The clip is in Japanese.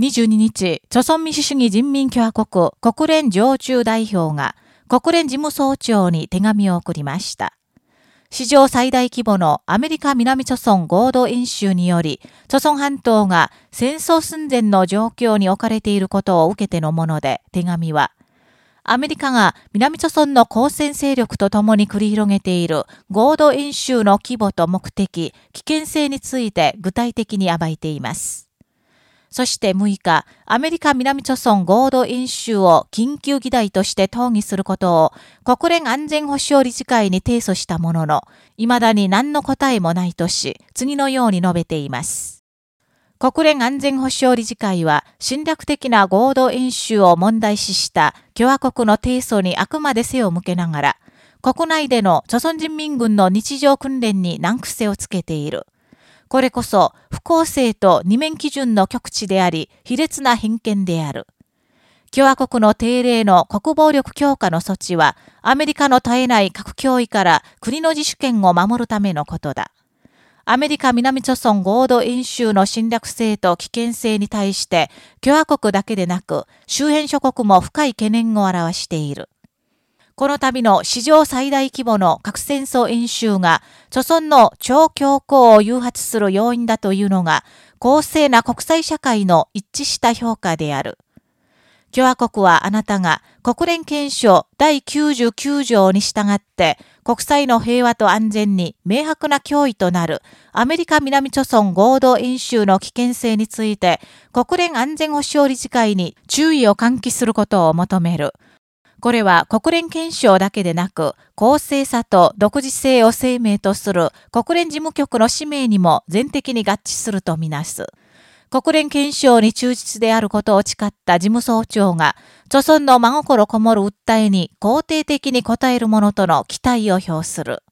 22日、朝鮮民主主義人民共和国国連常駐代表が国連事務総長に手紙を送りました。史上最大規模のアメリカ南朝鮮合同演習により、朝鮮半島が戦争寸前の状況に置かれていることを受けてのもので、手紙は、アメリカが南朝鮮の交戦勢力と共に繰り広げている合同演習の規模と目的、危険性について具体的に暴いています。そして6日、アメリカ南朝鮮合同演習を緊急議題として討議することを国連安全保障理事会に提訴したものの、未だに何の答えもないとし、次のように述べています。国連安全保障理事会は侵略的な合同演習を問題視した共和国の提訴にあくまで背を向けながら、国内での朝鮮人民軍の日常訓練に難癖をつけている。これこそ不公正と二面基準の極致であり、卑劣な偏見である。共和国の定例の国防力強化の措置は、アメリカの絶えない核脅威から国の自主権を守るためのことだ。アメリカ南朝鮮合同演習の侵略性と危険性に対して、共和国だけでなく、周辺諸国も深い懸念を表している。この度の史上最大規模の核戦争演習が、著村の超強硬を誘発する要因だというのが、公正な国際社会の一致した評価である。共和国はあなたが国連憲章第99条に従って国際の平和と安全に明白な脅威となるアメリカ南朝鮮合同演習の危険性について国連安全保障理事会に注意を喚起することを求める。これは国連憲章だけでなく、公正さと独自性を生命とする国連事務局の使命にも全的に合致するとみなす。国連憲章に忠実であることを誓った事務総長が、著村の真心こもる訴えに肯定的に応えるものとの期待を表する。